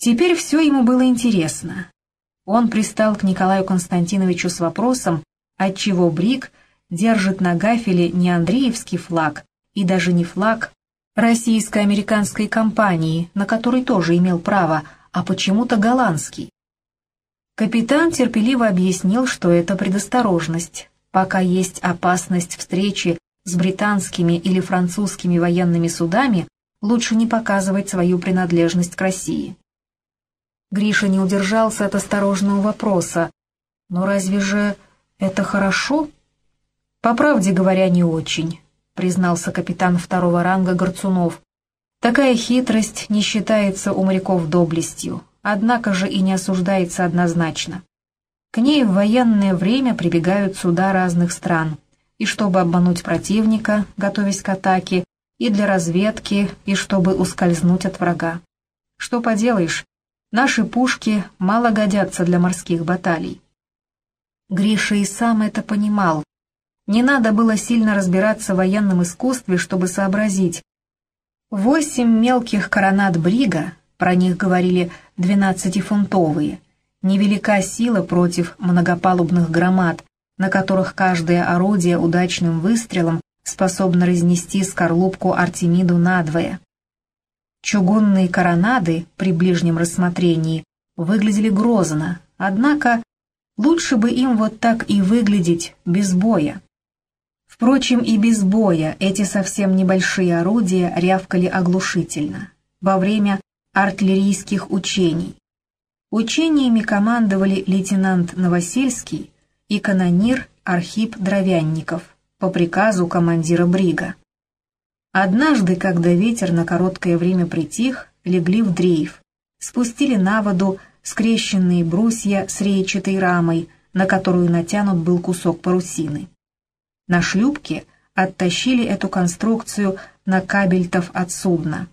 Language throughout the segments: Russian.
Теперь все ему было интересно. Он пристал к Николаю Константиновичу с вопросом, отчего Брик держит на гафеле не Андреевский флаг и даже не флаг российско-американской компании, на который тоже имел право, а почему-то голландский. Капитан терпеливо объяснил, что это предосторожность. Пока есть опасность встречи с британскими или французскими военными судами, лучше не показывать свою принадлежность к России. Гриша не удержался от осторожного вопроса. «Но разве же это хорошо?» «По правде говоря, не очень», — признался капитан второго ранга Горцунов. «Такая хитрость не считается у моряков доблестью однако же и не осуждается однозначно. К ней в военное время прибегают суда разных стран, и чтобы обмануть противника, готовясь к атаке, и для разведки, и чтобы ускользнуть от врага. Что поделаешь, наши пушки мало годятся для морских баталий. Гриша и сам это понимал. Не надо было сильно разбираться в военном искусстве, чтобы сообразить. Восемь мелких коронат брига про них говорили двенадцатифунтовые. Невелика сила против многопалубных громад, на которых каждое орудие удачным выстрелом способно разнести скорлупку Артемиду надвое. Чугунные коронады при ближнем рассмотрении выглядели грозно, однако лучше бы им вот так и выглядеть без боя. Впрочем, и без боя эти совсем небольшие орудия рявкали оглушительно. Во время артиллерийских учений. Учениями командовали лейтенант Новосельский и канонир Архип Дровянников по приказу командира брига. Однажды, когда ветер на короткое время притих, легли в дрейф, спустили на воду скрещенные брусья с рейчатой рамой, на которую натянут был кусок парусины. На шлюпке оттащили эту конструкцию на кабельтов от судна.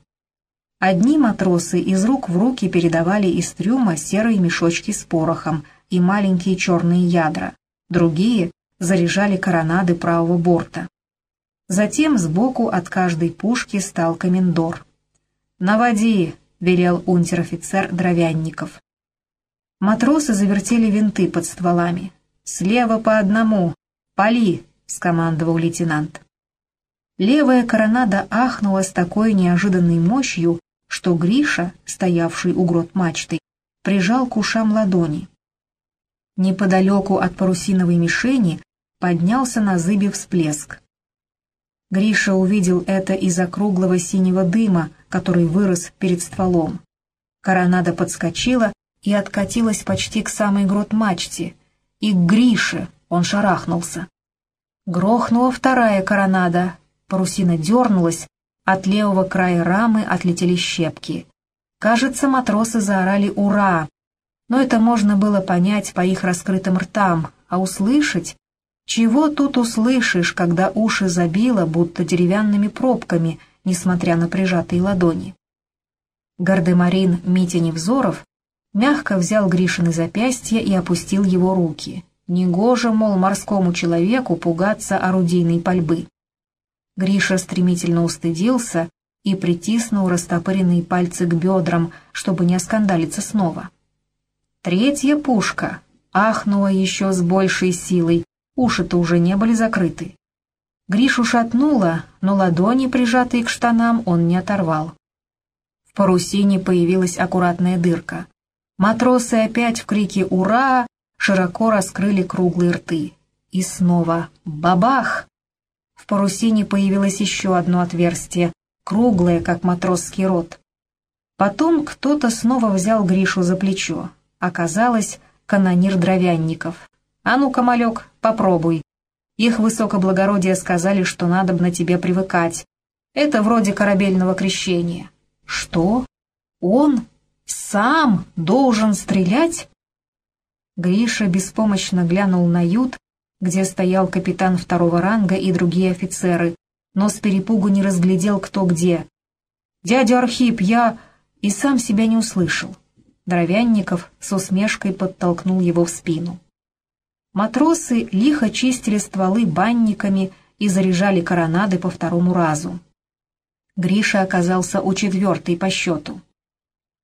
Одни матросы из рук в руки передавали из трюма серые мешочки с порохом и маленькие черные ядра, другие заряжали коронады правого борта. Затем сбоку от каждой пушки стал комендор. «Наводи!» — велел унтер-офицер Дровянников. Матросы завертели винты под стволами. «Слева по одному! Пали!» — скомандовал лейтенант. Левая коронада ахнула с такой неожиданной мощью, что Гриша, стоявший у грот мачты, прижал к ушам ладони. Неподалеку от парусиновой мишени поднялся на зыбе всплеск. Гриша увидел это из-за круглого синего дыма, который вырос перед стволом. Коронада подскочила и откатилась почти к самой грот мачте, и к Грише он шарахнулся. Грохнула вторая коронада, парусина дернулась, от левого края рамы отлетели щепки. Кажется, матросы заорали «Ура!», но это можно было понять по их раскрытым ртам, а услышать... Чего тут услышишь, когда уши забило, будто деревянными пробками, несмотря на прижатые ладони? Гардемарин Митя Невзоров мягко взял Гришины запястья и опустил его руки. Негоже, мол, морскому человеку пугаться орудийной пальбы. Гриша стремительно устыдился и притиснул растопыренные пальцы к бедрам, чтобы не оскандалиться снова. Третья пушка ахнула еще с большей силой, уши-то уже не были закрыты. Гришу шатнуло, но ладони, прижатые к штанам, он не оторвал. В парусине появилась аккуратная дырка. Матросы опять в крике «Ура!» широко раскрыли круглые рты. И снова «Бабах!» В парусине появилось еще одно отверстие, круглое, как матросский рот. Потом кто-то снова взял Гришу за плечо. Оказалось, канонир Дровянников. «А ну-ка, малек, попробуй». Их высокоблагородие сказали, что надо бы на тебе привыкать. Это вроде корабельного крещения. Что? Он сам должен стрелять? Гриша беспомощно глянул на ют, где стоял капитан второго ранга и другие офицеры, но с перепугу не разглядел, кто где. «Дядя Архип, я...» и сам себя не услышал. Дровянников с усмешкой подтолкнул его в спину. Матросы лихо чистили стволы банниками и заряжали коронады по второму разу. Гриша оказался у четвертой по счету.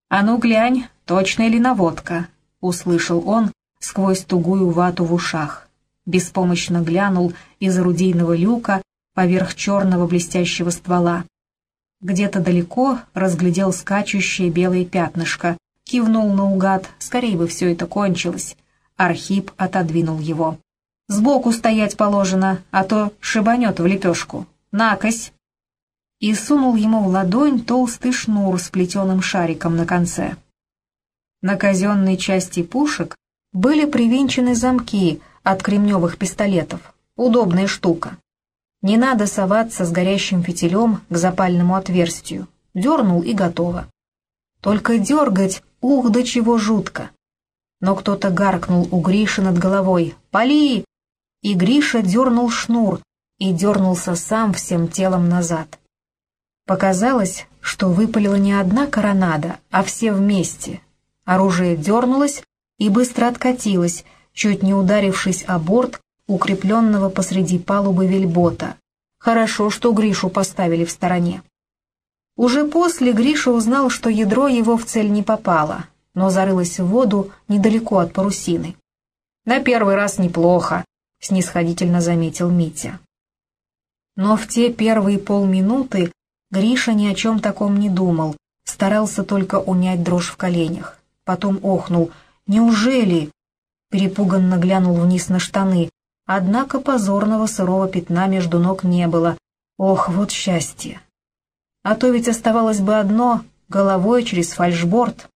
«А ну глянь, точно ли наводка?» — услышал он сквозь тугую вату в ушах. Беспомощно глянул из орудийного люка поверх черного блестящего ствола. Где-то далеко разглядел скачущее белое пятнышко, кивнул наугад, скорее бы все это кончилось. Архип отодвинул его. «Сбоку стоять положено, а то шибанет в лепешку. Накось!» И сунул ему в ладонь толстый шнур с плетеным шариком на конце. На казенной части пушек были привинчены замки от кремневых пистолетов. Удобная штука. Не надо соваться с горящим фитилем к запальному отверстию. Дернул и готово. Только дергать, ух, до чего жутко. Но кто-то гаркнул у Гриши над головой «Пали!» И Гриша дернул шнур и дернулся сам всем телом назад. Показалось, что выпалила не одна коронада, а все вместе. Оружие дернулось и быстро откатилось, чуть не ударившись о борт укрепленного посреди палубы вельбота. Хорошо, что Гришу поставили в стороне. Уже после Гриша узнал, что ядро его в цель не попало, но зарылось в воду недалеко от парусины. «На первый раз неплохо», — снисходительно заметил Митя. Но в те первые полминуты Гриша ни о чем таком не думал, старался только унять дрожь в коленях. Потом охнул. «Неужели?» Перепуганно глянул вниз на штаны, однако позорного сырого пятна между ног не было. Ох, вот счастье! А то ведь оставалось бы одно — головой через фальшборд.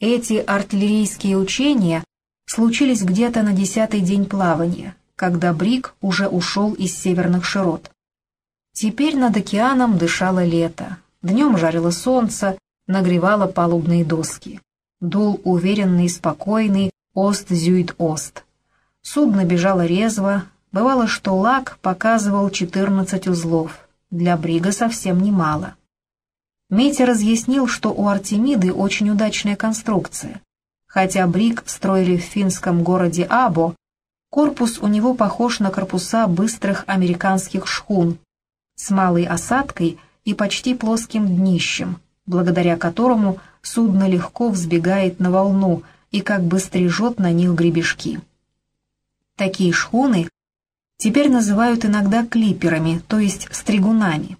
Эти артиллерийские учения случились где-то на десятый день плавания, когда Брик уже ушел из северных широт. Теперь над океаном дышало лето, днем жарило солнце, нагревало палубные доски. Дул уверенный спокойный Ост-Зюит-Ост. Судно бежало резво, бывало, что лак показывал 14 узлов, для Брига совсем немало. Митя разъяснил, что у Артемиды очень удачная конструкция. Хотя Бриг строили в финском городе Або, корпус у него похож на корпуса быстрых американских шхун, с малой осадкой и почти плоским днищем, благодаря которому судно легко взбегает на волну и как бы стрижет на них гребешки. Такие шхуны теперь называют иногда клиперами, то есть стригунами.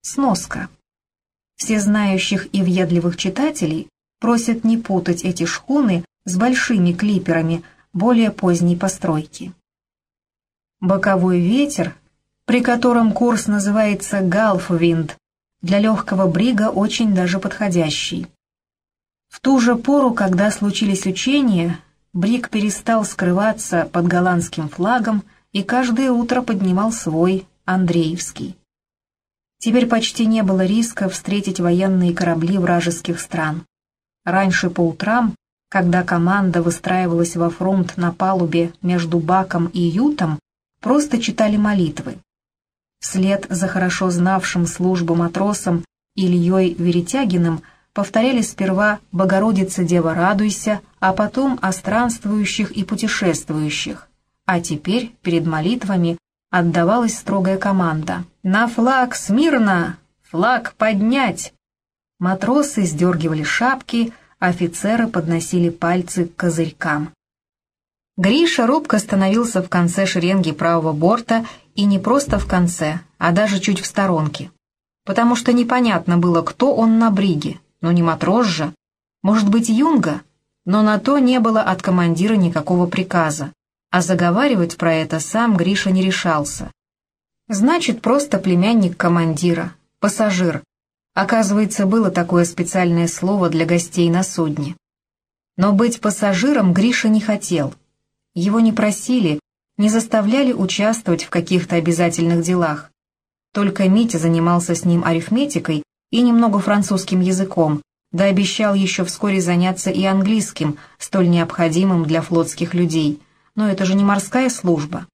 Сноска. Все знающих и въедливых читателей просят не путать эти шхуны с большими клиперами более поздней постройки. Боковой ветер, при котором курс называется галфвинд, для легкого брига очень даже подходящий. В ту же пору, когда случились учения, Брик перестал скрываться под голландским флагом и каждое утро поднимал свой, Андреевский. Теперь почти не было риска встретить военные корабли вражеских стран. Раньше по утрам, когда команда выстраивалась во фронт на палубе между Баком и Ютом, просто читали молитвы. Вслед за хорошо знавшим службу матросом Ильей Веретягиным повторяли сперва «Богородица, Дева, радуйся», а потом о странствующих и путешествующих. А теперь, перед молитвами, отдавалась строгая команда «На флаг смирно! Флаг поднять!» Матросы сдергивали шапки, офицеры подносили пальцы к козырькам. Гриша робко становился в конце шеренги правого борта и не просто в конце, а даже чуть в сторонке. Потому что непонятно было, кто он на бриге, но не матрос же. Может быть, юнга? Но на то не было от командира никакого приказа, а заговаривать про это сам Гриша не решался. Значит, просто племянник командира, пассажир. Оказывается, было такое специальное слово для гостей на судне. Но быть пассажиром Гриша не хотел. Его не просили, не заставляли участвовать в каких-то обязательных делах. Только Митя занимался с ним арифметикой и немного французским языком, да обещал еще вскоре заняться и английским, столь необходимым для флотских людей. Но это же не морская служба.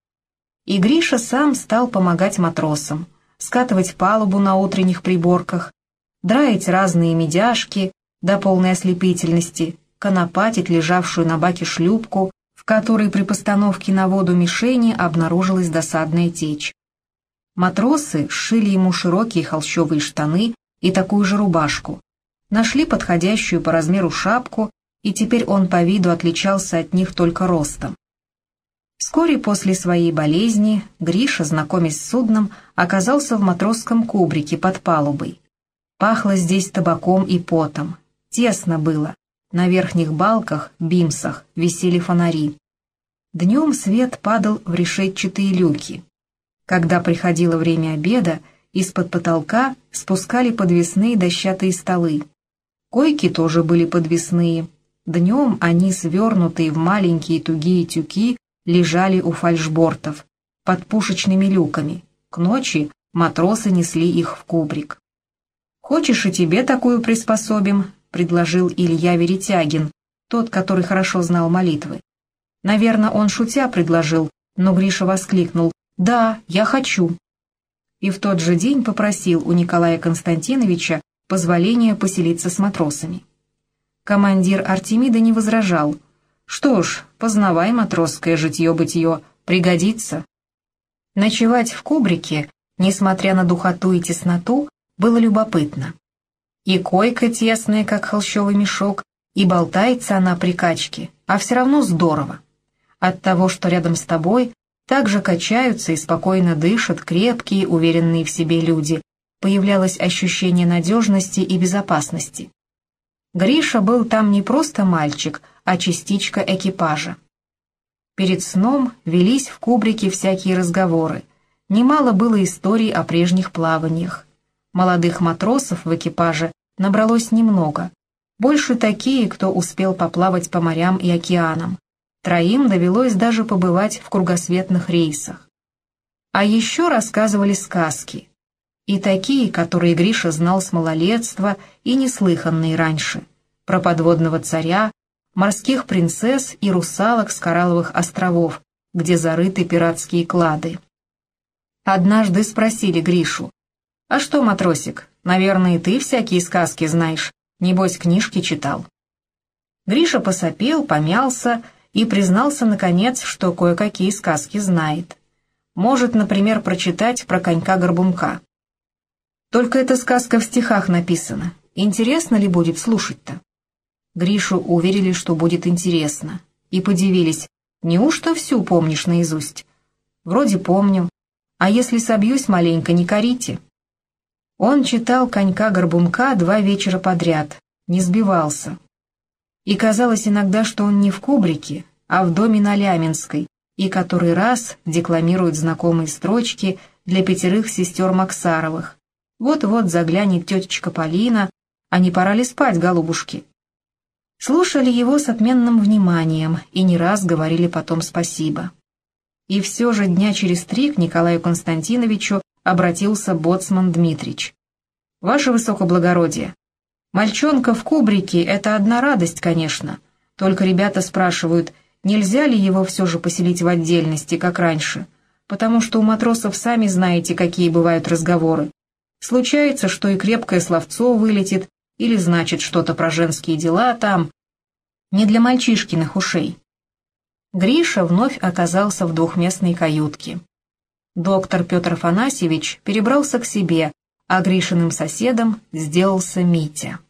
И Гриша сам стал помогать матросам, скатывать палубу на утренних приборках, драить разные медяшки до полной ослепительности, конопатить лежавшую на баке шлюпку, в которой при постановке на воду мишени обнаружилась досадная течь. Матросы сшили ему широкие холщовые штаны и такую же рубашку. Нашли подходящую по размеру шапку, и теперь он по виду отличался от них только ростом. Вскоре после своей болезни Гриша, знакомясь с судном, оказался в матросском кубрике под палубой. Пахло здесь табаком и потом. Тесно было. На верхних балках, бимсах, висели фонари. Днем свет падал в решетчатые люки. Когда приходило время обеда, из-под потолка спускали подвесные дощатые столы. Койки тоже были подвесные. Днем они, свернутые в маленькие тугие тюки, лежали у фальшбортов, под пушечными люками. К ночи матросы несли их в кубрик. «Хочешь и тебе такую приспособим?» — предложил Илья Веретягин, тот, который хорошо знал молитвы. Наверное, он шутя предложил, но Гриша воскликнул «Да, я хочу». И в тот же день попросил у Николая Константиновича позволения поселиться с матросами. Командир Артемида не возражал — что ж, познавай матросское житье-бытие, пригодится. Ночевать в кубрике, несмотря на духоту и тесноту, было любопытно. И койка тесная, как холщовый мешок, и болтается она при качке, а все равно здорово. От того, что рядом с тобой также качаются и спокойно дышат крепкие, уверенные в себе люди, появлялось ощущение надежности и безопасности. Гриша был там не просто мальчик, а частичка экипажа. Перед сном велись в кубрике всякие разговоры. Немало было историй о прежних плаваниях. Молодых матросов в экипаже набралось немного. Больше такие, кто успел поплавать по морям и океанам. Троим довелось даже побывать в кругосветных рейсах. А еще рассказывали сказки. И такие, которые Гриша знал с малолетства и неслыханные раньше. Про подводного царя, морских принцесс и русалок с коралловых островов, где зарыты пиратские клады. Однажды спросили Гришу, «А что, матросик, наверное, и ты всякие сказки знаешь, небось книжки читал?» Гриша посопел, помялся и признался, наконец, что кое-какие сказки знает. Может, например, прочитать про конька-горбунка. Только эта сказка в стихах написана. Интересно ли будет слушать-то? Гришу уверили, что будет интересно. И подивились, неужто всю помнишь наизусть? Вроде помню. А если собьюсь маленько, не корите. Он читал «Конька-горбунка» два вечера подряд, не сбивался. И казалось иногда, что он не в кубрике, а в доме на Ляминской, и который раз декламирует знакомые строчки для пятерых сестер Максаровых. Вот-вот заглянет тетечка Полина, а не пора ли спать, голубушки? Слушали его с отменным вниманием и не раз говорили потом спасибо. И все же дня через три к Николаю Константиновичу обратился боцман Дмитрич. «Ваше высокоблагородие, мальчонка в кубрике — это одна радость, конечно, только ребята спрашивают, нельзя ли его все же поселить в отдельности, как раньше, потому что у матросов сами знаете, какие бывают разговоры. Случается, что и крепкое словцо вылетит, или значит что-то про женские дела там, не для мальчишкиных ушей. Гриша вновь оказался в двухместной каютке. Доктор Петр Афанасьевич перебрался к себе, а Гришиным соседом сделался Митя.